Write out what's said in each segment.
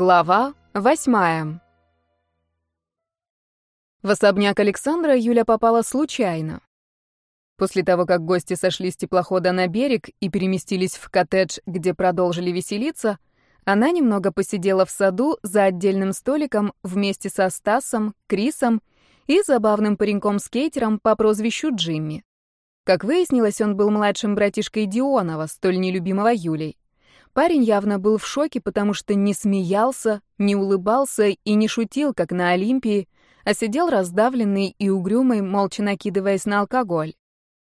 Глава восьмая. В особняк Александра Юля попала случайно. После того, как гости сошли с теплохода на берег и переместились в коттедж, где продолжили веселиться, она немного посидела в саду за отдельным столиком вместе со Стасом, Крисом и забавным пареньком-скейтером по прозвищу Джимми. Как выяснилось, он был младшим братишкой Дионова, столь нелюбимого Юлей. Парень явно был в шоке, потому что не смеялся, не улыбался и не шутил, как на Олимпии, а сидел раздавленный и угрюмый, молча накидываясь на алкоголь.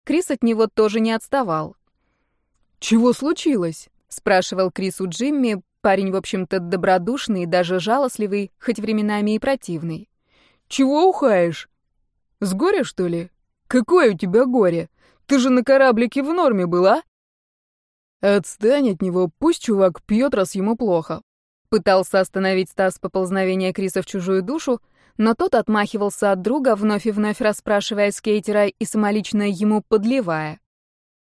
Крис от него тоже не отставал. «Чего случилось?» — спрашивал Крис у Джимми, парень, в общем-то, добродушный и даже жалостливый, хоть временами и противный. «Чего ухаешь? С горя, что ли? Какое у тебя горе? Ты же на кораблике в норме была?» «Отстань от него, пусть чувак пьет, раз ему плохо». Пытался остановить Стас поползновение Криса в чужую душу, но тот отмахивался от друга, вновь и вновь расспрашивая скейтера и самолично ему подливая.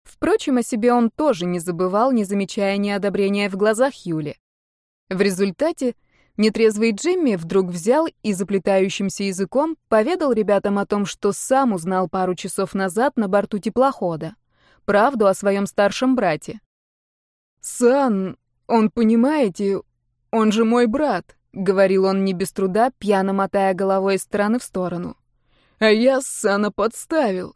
Впрочем, о себе он тоже не забывал, не замечая неодобрения в глазах Юли. В результате нетрезвый Джимми вдруг взял и заплетающимся языком поведал ребятам о том, что сам узнал пару часов назад на борту теплохода. Правду о своем старшем брате. «Сан, он, понимаете, он же мой брат», — говорил он не без труда, пьяно мотая головой из стороны в сторону. «А я Сана подставил.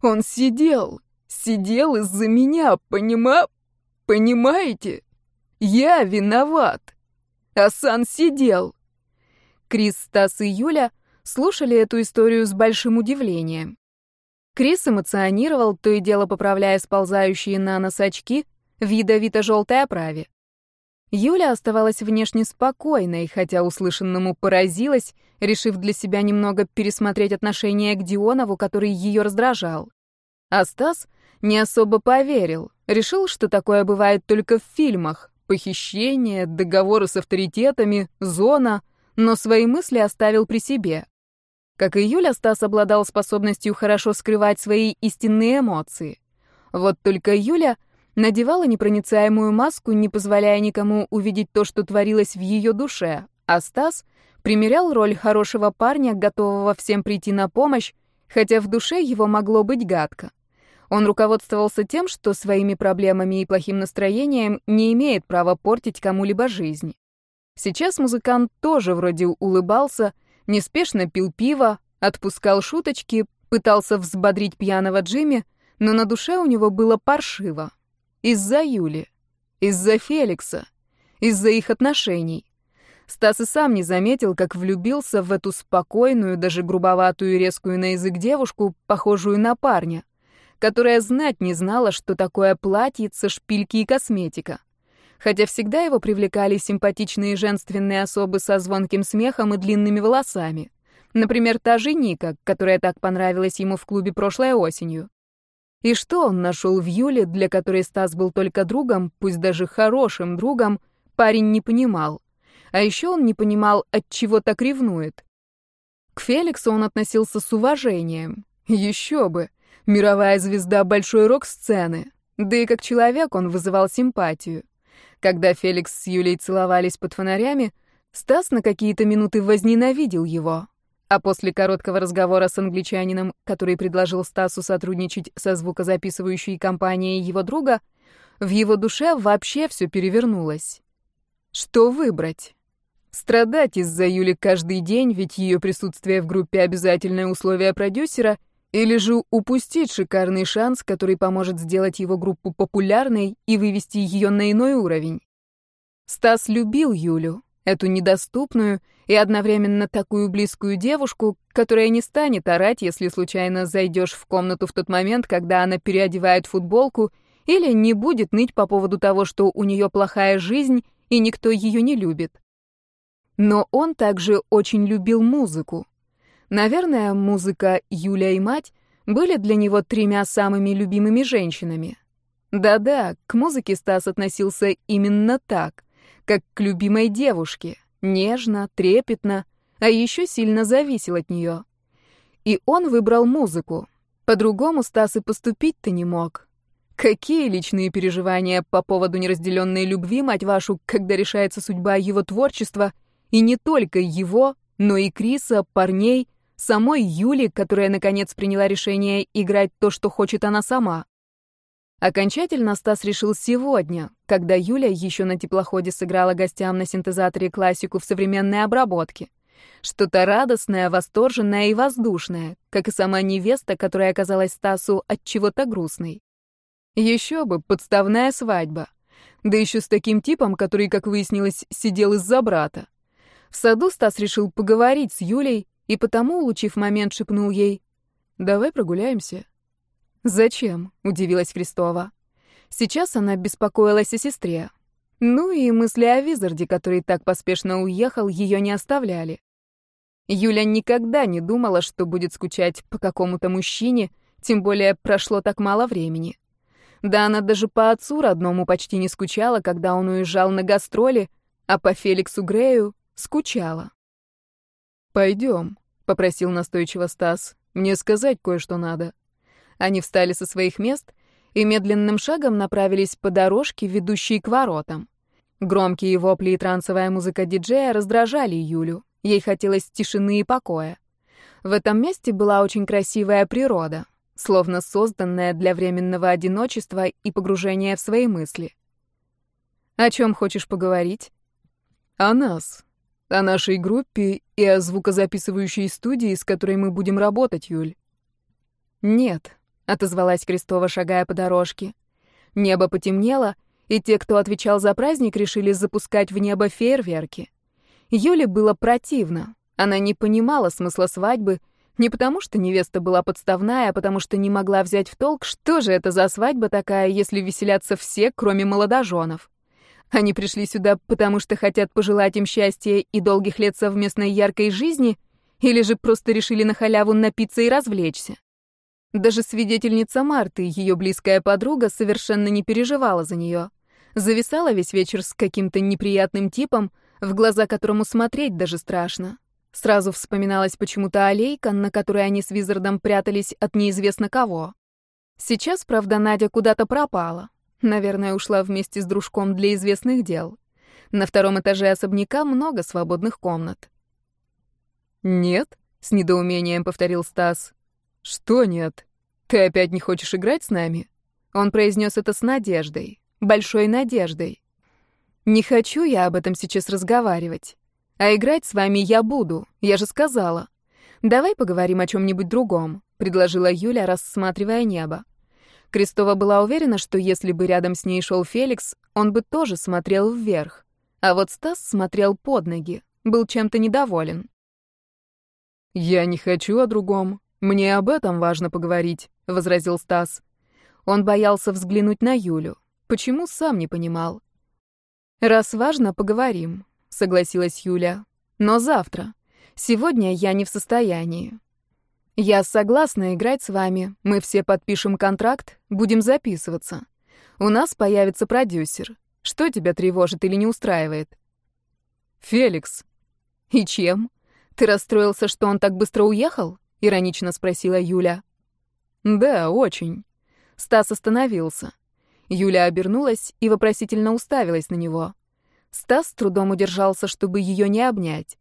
Он сидел, сидел из-за меня, понима... понимаете? Я виноват. А Сан сидел». Крис, Стас и Юля слушали эту историю с большим удивлением. Крис эмоционировал, то и дело поправляя сползающие на нос очки, в ядовито-желтой оправе. Юля оставалась внешне спокойной, хотя услышанному поразилась, решив для себя немного пересмотреть отношение к Дионову, который ее раздражал. А Стас не особо поверил, решил, что такое бывает только в фильмах. Похищение, договоры с авторитетами, зона, но свои мысли оставил при себе. Как и Юля, Стас обладал способностью хорошо скрывать свои истинные эмоции. Вот только Юля — надевала непроницаемую маску, не позволяя никому увидеть то, что творилось в ее душе, а Стас примерял роль хорошего парня, готового всем прийти на помощь, хотя в душе его могло быть гадко. Он руководствовался тем, что своими проблемами и плохим настроением не имеет права портить кому-либо жизнь. Сейчас музыкант тоже вроде улыбался, неспешно пил пиво, отпускал шуточки, пытался взбодрить пьяного Джимми, но на душе у него было паршиво. Из-за Юли. Из-за Феликса. Из-за их отношений. Стас и сам не заметил, как влюбился в эту спокойную, даже грубоватую и резкую на язык девушку, похожую на парня, которая знать не знала, что такое платьице, шпильки и косметика. Хотя всегда его привлекали симпатичные женственные особы со звонким смехом и длинными волосами. Например, та же Ника, которая так понравилась ему в клубе прошлой осенью. И что он нашел в Юле, для которой Стас был только другом, пусть даже хорошим другом, парень не понимал. А еще он не понимал, от чего так ревнует. К Феликсу он относился с уважением. Еще бы. Мировая звезда большой рок-сцены. Да и как человек он вызывал симпатию. Когда Феликс с Юлей целовались под фонарями, Стас на какие-то минуты возненавидел его. А после короткого разговора с англичанином, который предложил Стасу сотрудничать со звукозаписывающей компанией его друга, в его душе вообще все перевернулось. Что выбрать? Страдать из-за Юли каждый день, ведь ее присутствие в группе обязательное условие продюсера, или же упустить шикарный шанс, который поможет сделать его группу популярной и вывести ее на иной уровень. Стас любил Юлю, эту недоступную и одновременно такую близкую девушку, которая не станет орать, если случайно зайдешь в комнату в тот момент, когда она переодевает футболку, или не будет ныть по поводу того, что у нее плохая жизнь и никто ее не любит. Но он также очень любил музыку. Наверное, музыка, Юля и мать были для него тремя самыми любимыми женщинами. Да-да, к музыке Стас относился именно так — как к любимой девушке, нежно, трепетно, а еще сильно зависел от нее. И он выбрал музыку. По-другому Стас и поступить-то не мог. Какие личные переживания по поводу неразделенной любви, мать вашу, когда решается судьба его творчества, и не только его, но и Криса, парней, самой Юли, которая наконец приняла решение играть то, что хочет она сама. Окончательно Стас решил сегодня, когда Юля еще на теплоходе сыграла гостям на синтезаторе классику в современной обработке. Что-то радостное, восторженное и воздушное, как и сама невеста, которая оказалась Стасу от чего-то грустной. Еще бы, подставная свадьба. Да еще с таким типом, который, как выяснилось, сидел из-за брата. В саду Стас решил поговорить с Юлей, и потому, улучив момент, шепнул ей «Давай прогуляемся». «Зачем?» — удивилась Крестова. Сейчас она беспокоилась о сестре. Ну и мысли о Визарде, который так поспешно уехал, ее не оставляли. Юля никогда не думала, что будет скучать по какому-то мужчине, тем более прошло так мало времени. Да она даже по отцу родному почти не скучала, когда он уезжал на гастроли, а по Феликсу Грею скучала. «Пойдем», — попросил настойчиво Стас. «Мне сказать кое-что надо». Они встали со своих мест и медленным шагом направились по дорожке, ведущей к воротам. Громкие вопли и трансовая музыка диджея раздражали Юлю. Ей хотелось тишины и покоя. В этом месте была очень красивая природа, словно созданная для временного одиночества и погружения в свои мысли. «О чем хочешь поговорить?» «О нас. О нашей группе и о звукозаписывающей студии, с которой мы будем работать, Юль». «Нет», — отозвалась Крестова, шагая по дорожке. Небо потемнело, и те, кто отвечал за праздник, решили запускать в небо фейерверки. Юле было противно. Она не понимала смысла свадьбы, не потому что невеста была подставная, а потому что не могла взять в толк, что же это за свадьба такая, если веселятся все, кроме молодоженов. Они пришли сюда, потому что хотят пожелать им счастья и долгих лет совместной яркой жизни, или же просто решили на халяву напиться и развлечься. Даже свидетельница Марты, ее близкая подруга, совершенно не переживала за нее. Зависала весь вечер с каким-то неприятным типом, в глаза которому смотреть даже страшно. Сразу вспоминалась почему-то аллейка, на которой они с Визардом прятались от неизвестно кого. Сейчас, правда, Надя куда-то пропала. Наверное, ушла вместе с дружком для известных дел. На втором этаже особняка много свободных комнат. «Нет?» — с недоумением повторил Стас. «Что нет? Ты опять не хочешь играть с нами?» Он произнес это с надеждой, большой надеждой. «Не хочу я об этом сейчас разговаривать. А играть с вами я буду, я же сказала. Давай поговорим о чем-нибудь другом», — предложила Юля, рассматривая небо. Крестова была уверена, что если бы рядом с ней шел Феликс, он бы тоже смотрел вверх. А вот Стас смотрел под ноги, был чем-то недоволен. «Я не хочу о другом», «Мне об этом важно поговорить», — возразил Стас. Он боялся взглянуть на Юлю. Почему, сам не понимал. «Раз важно, поговорим», — согласилась Юля. «Но завтра. Сегодня я не в состоянии. Я согласна играть с вами. Мы все подпишем контракт, будем записываться. У нас появится продюсер. Что тебя тревожит или не устраивает?» «Феликс». «И чем? Ты расстроился, что он так быстро уехал?» Иронично спросила Юля. Да, очень. Стас остановился. Юля обернулась и вопросительно уставилась на него. Стас с трудом удержался, чтобы ее не обнять.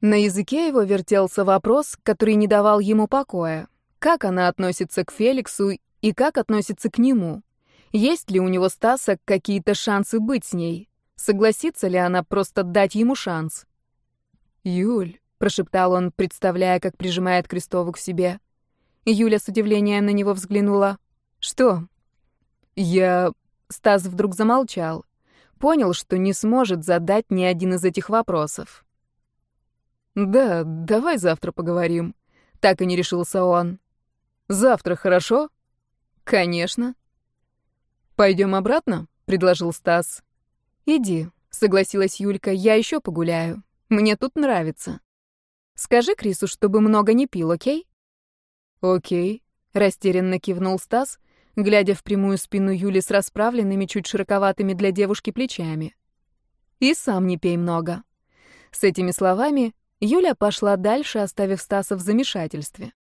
На языке его вертелся вопрос, который не давал ему покоя. Как она относится к Феликсу и как относится к нему? Есть ли у него Стаса какие-то шансы быть с ней? Согласится ли она просто дать ему шанс? «Юль», — прошептал он, представляя, как прижимает Крестову к себе. Юля с удивлением на него взглянула. «Что?» «Я...» Стас вдруг замолчал. Понял, что не сможет задать ни один из этих вопросов. «Да, давай завтра поговорим», — так и не решился он. «Завтра, хорошо?» «Конечно». «Пойдем обратно?» — предложил Стас. «Иди», — согласилась Юлька, — «я еще погуляю. Мне тут нравится». Скажи Крису, чтобы много не пил, окей?» «Окей», — растерянно кивнул Стас, глядя в прямую спину Юли с расправленными, чуть широковатыми для девушки плечами. «И сам не пей много». С этими словами Юля пошла дальше, оставив Стаса в замешательстве.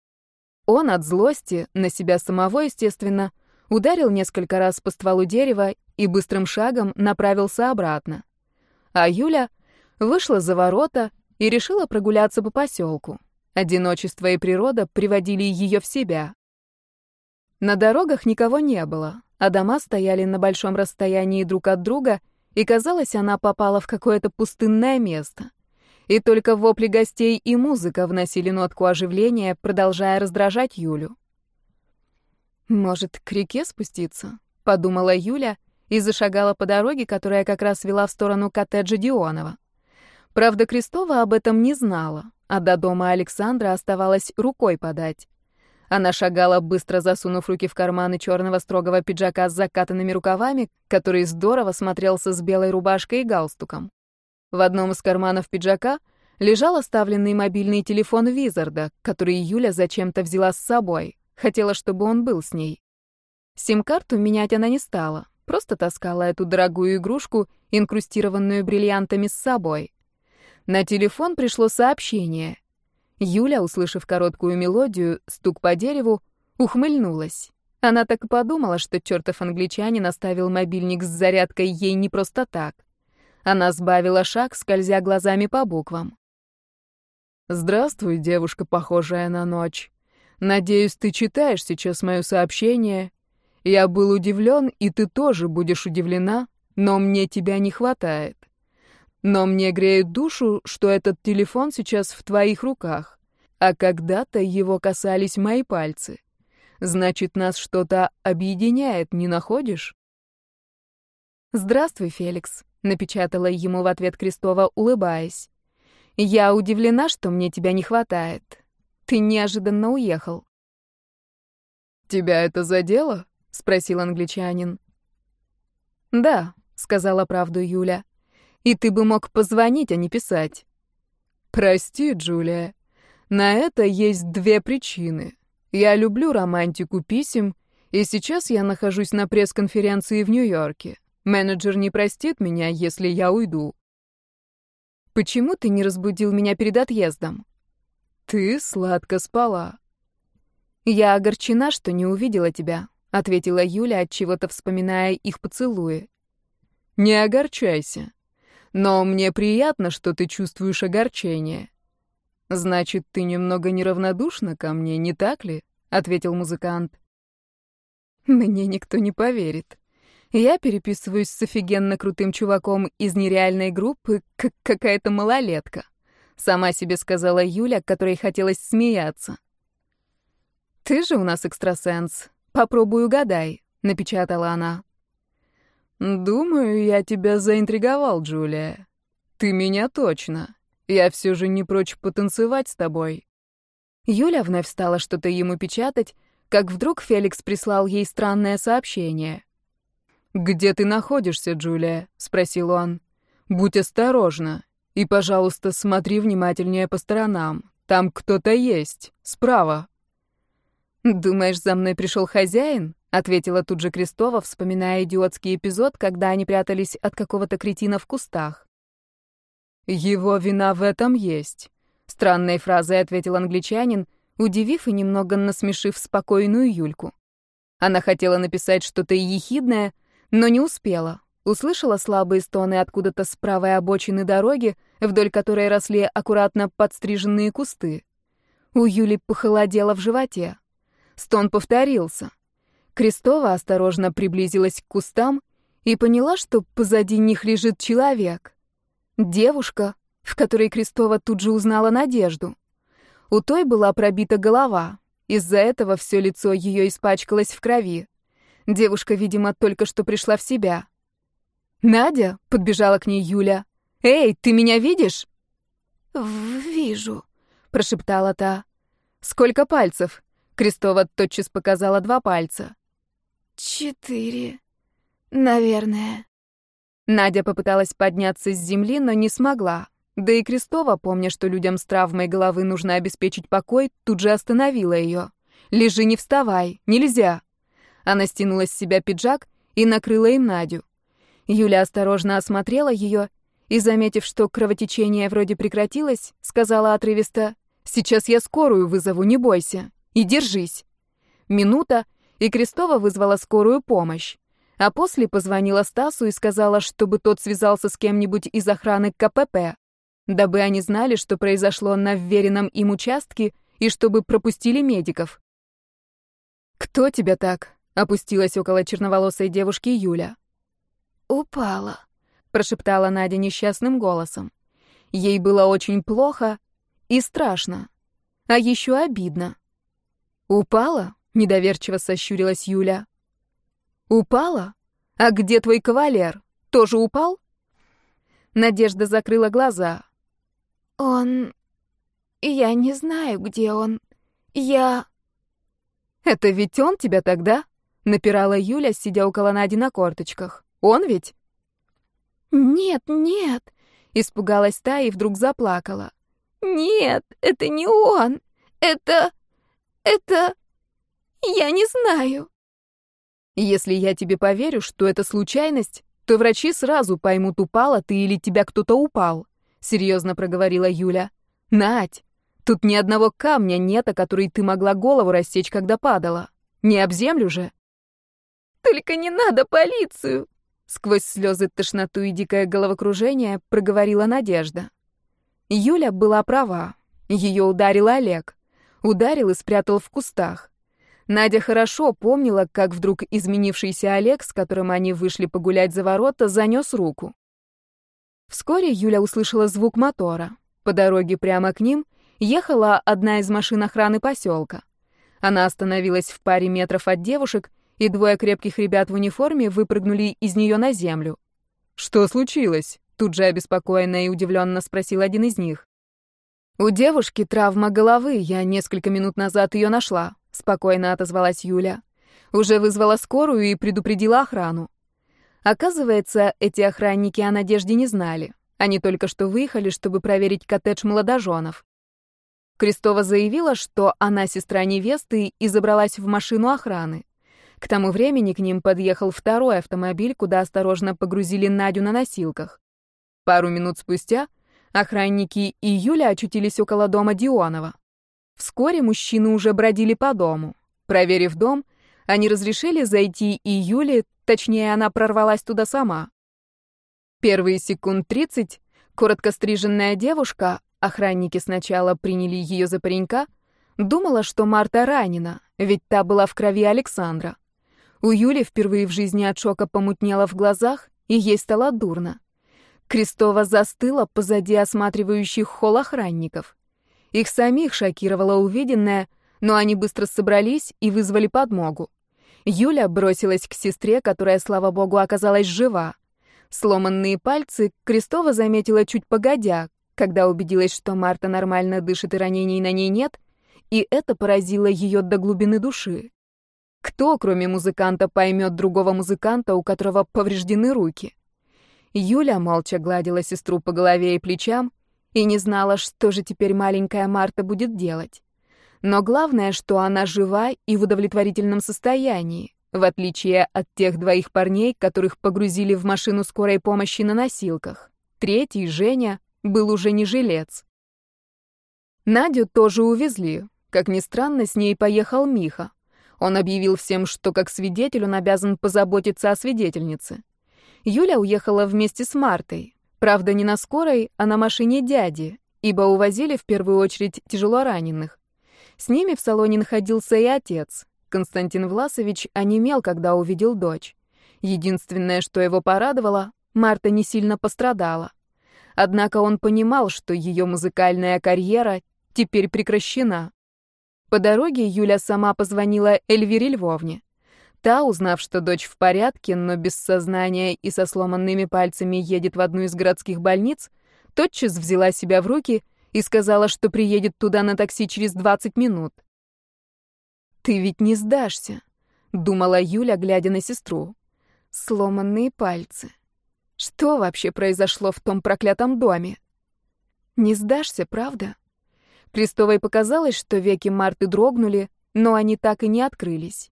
Он от злости, на себя самого, естественно, ударил несколько раз по стволу дерева и быстрым шагом направился обратно. А Юля вышла за ворота и решила прогуляться по поселку. Одиночество и природа приводили ее в себя. На дорогах никого не было, а дома стояли на большом расстоянии друг от друга, и казалось, она попала в какое-то пустынное место. И только вопли гостей и музыка вносили нотку оживления, продолжая раздражать Юлю. «Может, к реке спуститься?» — подумала Юля и зашагала по дороге, которая как раз вела в сторону коттеджа Дионова. Правда, Крестова об этом не знала, а до дома Александра оставалось рукой подать. Она шагала, быстро засунув руки в карманы черного строгого пиджака с закатанными рукавами, который здорово смотрелся с белой рубашкой и галстуком. В одном из карманов пиджака лежал оставленный мобильный телефон Визарда, который Юля зачем-то взяла с собой. Хотела, чтобы он был с ней. Сим-карту менять она не стала, просто таскала эту дорогую игрушку, инкрустированную бриллиантами, с собой. На телефон пришло сообщение. Юля, услышав короткую мелодию, стук по дереву, ухмыльнулась. Она так и подумала, что чертов англичанин оставил мобильник с зарядкой ей не просто так. Она сбавила шаг, скользя глазами по буквам. «Здравствуй, девушка, похожая на ночь. Надеюсь, ты читаешь сейчас мое сообщение. Я был удивлен, и ты тоже будешь удивлена, но мне тебя не хватает. Но мне греет душу, что этот телефон сейчас в твоих руках, а когда-то его касались мои пальцы. Значит, нас что-то объединяет, не находишь? Здравствуй, Феликс, напечатала ему в ответ Крестова, улыбаясь. Я удивлена, что мне тебя не хватает. Ты неожиданно уехал. Тебя это задело? спросил англичанин. Да, сказала правду Юля. И ты бы мог позвонить, а не писать. Прости, Джулия. На это есть две причины. Я люблю романтику писем, и сейчас я нахожусь на пресс-конференции в Нью-Йорке. Менеджер не простит меня, если я уйду. Почему ты не разбудил меня перед отъездом? Ты сладко спала. Я огорчена, что не увидела тебя, ответила Юля, от чего-то вспоминая их поцелуи. Не огорчайся. Но мне приятно, что ты чувствуешь огорчение. Значит, ты немного неравнодушна ко мне, не так ли? ответил музыкант. Мне никто не поверит. Я переписываюсь с офигенно крутым чуваком из нереальной группы, как какая-то малолетка. Сама себе сказала Юля, которой хотелось смеяться. «Ты же у нас экстрасенс. Попробуй угадай», — напечатала она. «Думаю, я тебя заинтриговал, Джулия. Ты меня точно. Я все же не прочь потанцевать с тобой». Юля вновь стала что-то ему печатать, как вдруг Феликс прислал ей странное сообщение. «Где ты находишься, Джулия?» — спросил он. «Будь осторожна. И, пожалуйста, смотри внимательнее по сторонам. Там кто-то есть. Справа». «Думаешь, за мной пришел хозяин?» Ответила тут же Крестова, вспоминая идиотский эпизод, когда они прятались от какого-то кретина в кустах. Его вина в этом есть, странной фразой ответил англичанин, удивив и немного насмешив спокойную Юльку. Она хотела написать что-то ехидное, но не успела. Услышала слабые стоны откуда-то с правой обочины дороги, вдоль которой росли аккуратно подстриженные кусты. У Юли похолодело в животе. Стон повторился. Крестова осторожно приблизилась к кустам и поняла, что позади них лежит человек. Девушка, в которой Крестова тут же узнала Надежду. У той была пробита голова. Из-за этого все лицо ее испачкалось в крови. Девушка, видимо, только что пришла в себя. «Надя?» — подбежала к ней Юля. «Эй, ты меня видишь?» «Вижу», — прошептала та. «Сколько пальцев?» Крестова тотчас показала два пальца. Четыре. Наверное. Надя попыталась подняться с земли, но не смогла. Да и Крестова, помня, что людям с травмой головы нужно обеспечить покой, тут же остановила ее. «Лежи, не вставай, нельзя!» Она стянула с себя пиджак и накрыла им Надю. Юля осторожно осмотрела ее и, заметив, что кровотечение вроде прекратилось, сказала отрывисто, «Сейчас я скорую вызову, не бойся. И держись». Минута, и Крестова вызвала скорую помощь. А после позвонила Стасу и сказала, чтобы тот связался с кем-нибудь из охраны КПП, дабы они знали, что произошло на вверенном им участке, и чтобы пропустили медиков. «Кто тебя так?» — опустилась около черноволосой девушки Юля. «Упала», — прошептала Надя несчастным голосом. Ей было очень плохо и страшно, а еще обидно. «Упала?» — недоверчиво сощурилась Юля. «Упала? А где твой кавалер? Тоже упал?» Надежда закрыла глаза. «Он... Я не знаю, где он. Я...» «Это ведь он тебя тогда?» — напирала Юля, сидя около Нади на корточках. «Он ведь?» «Нет, нет!» — испугалась та и вдруг заплакала. «Нет, это не он! Это... это... я не знаю!» Если я тебе поверю, что это случайность, то врачи сразу поймут, упала ты или тебя кто-то упал, серьезно проговорила Юля. Надь, тут ни одного камня нет, о который ты могла голову рассечь, когда падала. Не об землю же. Только не надо полицию, сквозь слезы, тошноту и дикое головокружение проговорила Надежда. Юля была права. Ее ударил Олег. Ударил и спрятал в кустах. Надя хорошо помнила, как вдруг изменившийся Олег, с которым они вышли погулять за ворота, занес руку. Вскоре Юля услышала звук мотора. По дороге прямо к ним ехала одна из машин охраны поселка. Она остановилась в паре метров от девушек, и двое крепких ребят в униформе выпрыгнули из нее на землю. «Что случилось?» — тут же обеспокоенно и удивленно спросил один из них. «У девушки травма головы, я несколько минут назад ее нашла», спокойно отозвалась Юля. Уже вызвала скорую и предупредила охрану. Оказывается, эти охранники о Надежде не знали. Они только что выехали, чтобы проверить коттедж молодоженов. Крестова заявила, что она сестра невесты и забралась в машину охраны. К тому времени к ним подъехал второй автомобиль, куда осторожно погрузили Надю на носилках. Пару минут спустя охранники и Юля очутились около дома Дионова. Вскоре мужчины уже бродили по дому. Проверив дом, они разрешили зайти и Юле, точнее, она прорвалась туда сама. Первые секунд тридцать коротко стриженная девушка, охранники сначала приняли ее за паренька, думала, что Марта ранена, ведь та была в крови Александра. У Юли впервые в жизни от шока помутнело в глазах, и ей стало дурно. Крестова застыла позади осматривающих холл охранников. Их самих шокировало увиденное, но они быстро собрались и вызвали подмогу. Юля бросилась к сестре, которая, слава богу, оказалась жива. Сломанные пальцы Крестова заметила чуть погодя, когда убедилась, что Марта нормально дышит и ранений на ней нет, и это поразило ее до глубины души. Кто, кроме музыканта, поймет другого музыканта, у которого повреждены руки? Юля молча гладила сестру по голове и плечам, и не знала, что же теперь маленькая Марта будет делать. Но главное, что она жива и в удовлетворительном состоянии, в отличие от тех двоих парней, которых погрузили в машину скорой помощи на носилках. Третий, Женя, был уже не жилец. Надю тоже увезли. Как ни странно, с ней поехал Миха. Он объявил всем, что как свидетель он обязан позаботиться о свидетельнице. Юля уехала вместе с Мартой, Правда, не на скорой, а на машине дяди, ибо увозили в первую очередь тяжело раненых. С ними в салоне находился и отец. Константин Власович онемел, когда увидел дочь. Единственное, что его порадовало, Марта не сильно пострадала. Однако он понимал, что ее музыкальная карьера теперь прекращена. По дороге Юля сама позвонила Эльвире Львовне. Та, узнав, что дочь в порядке, но без сознания и со сломанными пальцами едет в одну из городских больниц, тотчас взяла себя в руки и сказала, что приедет туда на такси через 20 минут. «Ты ведь не сдашься», — думала Юля, глядя на сестру. Сломанные пальцы. Что вообще произошло в том проклятом доме? Не сдашься, правда? Крестовой показалось, что веки Марты дрогнули, но они так и не открылись.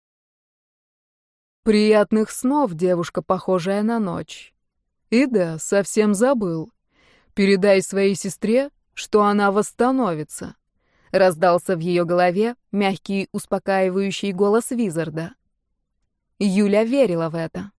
Приятных снов, девушка, похожая на ночь. И да, совсем забыл. Передай своей сестре, что она восстановится. Раздался в ее голове мягкий, успокаивающий голос Визарда. Юля верила в это.